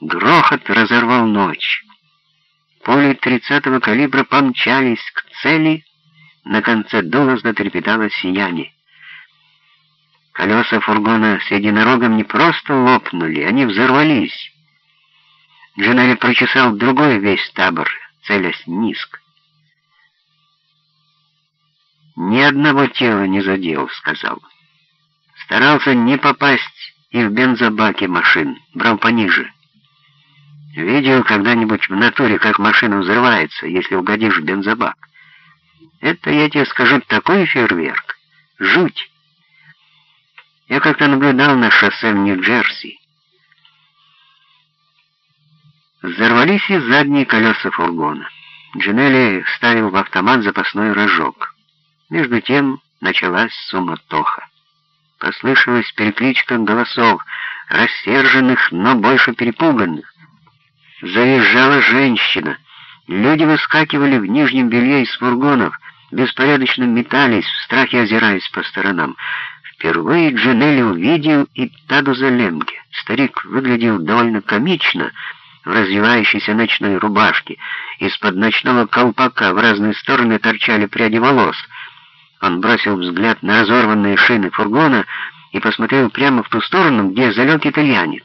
Грохот разорвал ночь. Пули тридцатого калибра помчались к цели, на конце дула затрепетало сияние. Колеса фургона с единорогом не просто лопнули, они взорвались. Дженнелли прочесал другой весь табор, целясь низко. «Ни одного тела не задел», — сказал. «Старался не попасть и в бензобаки машин, брал пониже». Видел когда-нибудь в натуре, как машина взрывается, если угодишь в бензобак? Это, я тебе скажу, такой фейерверк. Жуть. Я как-то наблюдал на шоссе в Нью-Джерси. Взорвались и задние колеса фургона. Джинелли вставил в автомат запасной рожок. Между тем началась суматоха. Послышалась перекличка голосов, рассерженных, но больше перепуганных. Заезжала женщина. Люди выскакивали в нижнем белье из фургонов, беспорядочно метались, в страхе озираясь по сторонам. Впервые Джанелли увидел и Тадуза Лемге. Старик выглядел довольно комично в развивающейся ночной рубашке. Из-под ночного колпака в разные стороны торчали пряди волос. Он бросил взгляд на разорванные шины фургона и посмотрел прямо в ту сторону, где залег итальянец.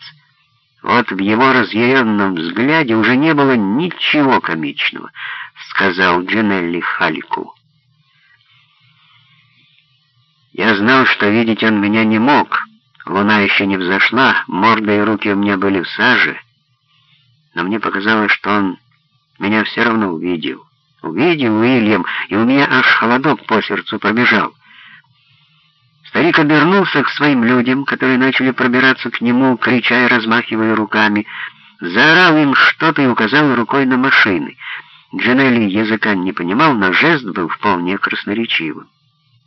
Вот в его разъяренном взгляде уже не было ничего комичного, сказал Джинелли Халику. Я знал, что видеть он меня не мог. Луна еще не взошла, морда и руки у меня были в саже. Но мне показалось, что он меня все равно увидел. Увидел Уильям, и у меня аж холодок по сердцу пробежал. Старик обернулся к своим людям, которые начали пробираться к нему, крича и размахивая руками. Заорал им что-то и указал рукой на машины. Джанелли языка не понимал, но жест был вполне красноречивым.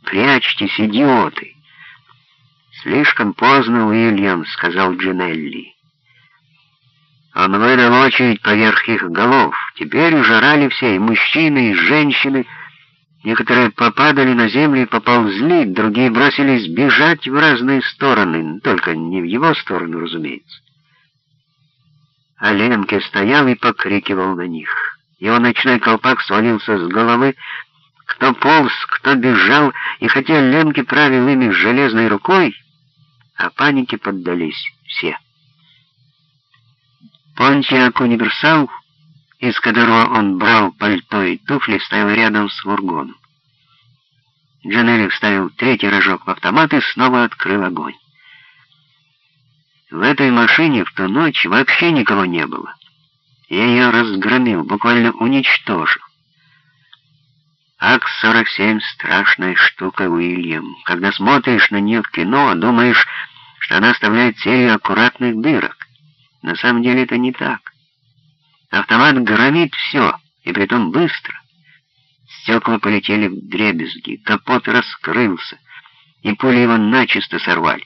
«Прячьтесь, идиоты!» «Слишком поздно, Уильям», — сказал Джинелли. Он выдал очередь поверх их голов. Теперь уже рали все, и мужчины, и женщины, Некоторые попадали на землю и поползли, другие бросились бежать в разные стороны, только не в его сторону, разумеется. А Лемке стоял и покрикивал на них. Его ночной колпак свалился с головы, кто полз, кто бежал, и хотя Лемке правил ими железной рукой, а панике поддались все. Понтиак Универсал из которого он брал пальто и туфли, стоял рядом с фургоном. Джанелли вставил третий рожок в автомат и снова открыл огонь. В этой машине в ту ночь вообще никого не было. Я ее разгромил, буквально уничтожил. АК-47 — страшная штука, Уильям. Когда смотришь на нее в кино, думаешь, что она оставляет серию аккуратных дырок. На самом деле это не так. Автомат громит все, и притом быстро. Стекла полетели в дребезги, капот раскрылся, и пули его начисто сорвали.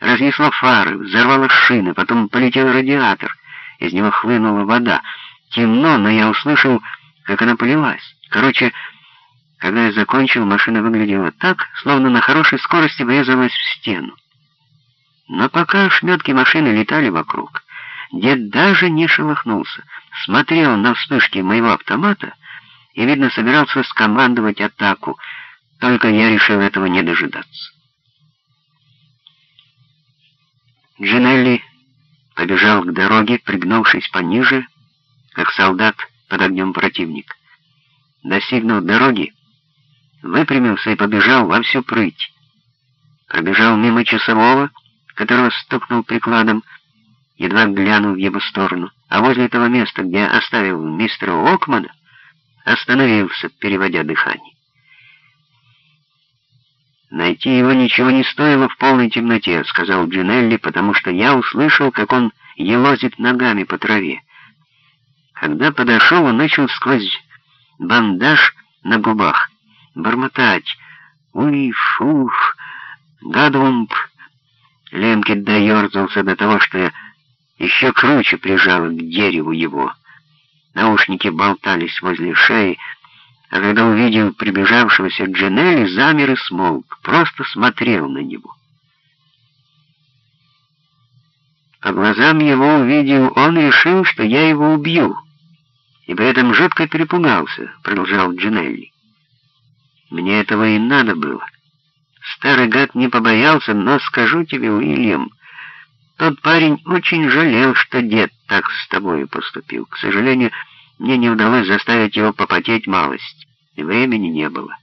Разнесло фары, взорвало шины, потом полетел радиатор, из него хлынула вода. Темно, но я услышал, как она полилась. Короче, когда я закончил, машина выглядела так, словно на хорошей скорости врезалась в стену. Но пока шметки машины летали вокруг, Дед даже не шелохнулся, смотрел на вспышки моего автомата и, видно, собирался скомандовать атаку, только я решил этого не дожидаться. Джинелли побежал к дороге, пригнувшись пониже, как солдат под огнем противника. Достигнув дороги, выпрямился и побежал во всю прыть. Пробежал мимо часового, которого стукнул прикладом, едва глянул в его сторону, а возле того места, где оставил мистера Окмана, остановился, переводя дыхание. «Найти его ничего не стоило в полной темноте», — сказал Джинелли, «потому что я услышал, как он елозит ногами по траве. Когда подошел, он начал сквозь бандаж на губах бормотать «Уиф, уф, гадумп». Лемкет доерзался до того, что я еще круче прижало к дереву его. Наушники болтались возле шеи, а когда увидел прибежавшегося Джинелли, замер и смолк, просто смотрел на него. По глазам его увидел, он решил, что я его убью. И при этом жутко перепугался, продолжал Джинелли. Мне этого и надо было. Старый гад не побоялся, но скажу тебе, Уильям, тот парень очень жалел, что дед так с тобой поступил. К сожалению, мне не удалось заставить его попотеть малость, и времени не было.